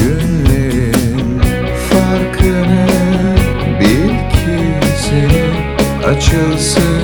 günlerin farkını bil ki açılsın.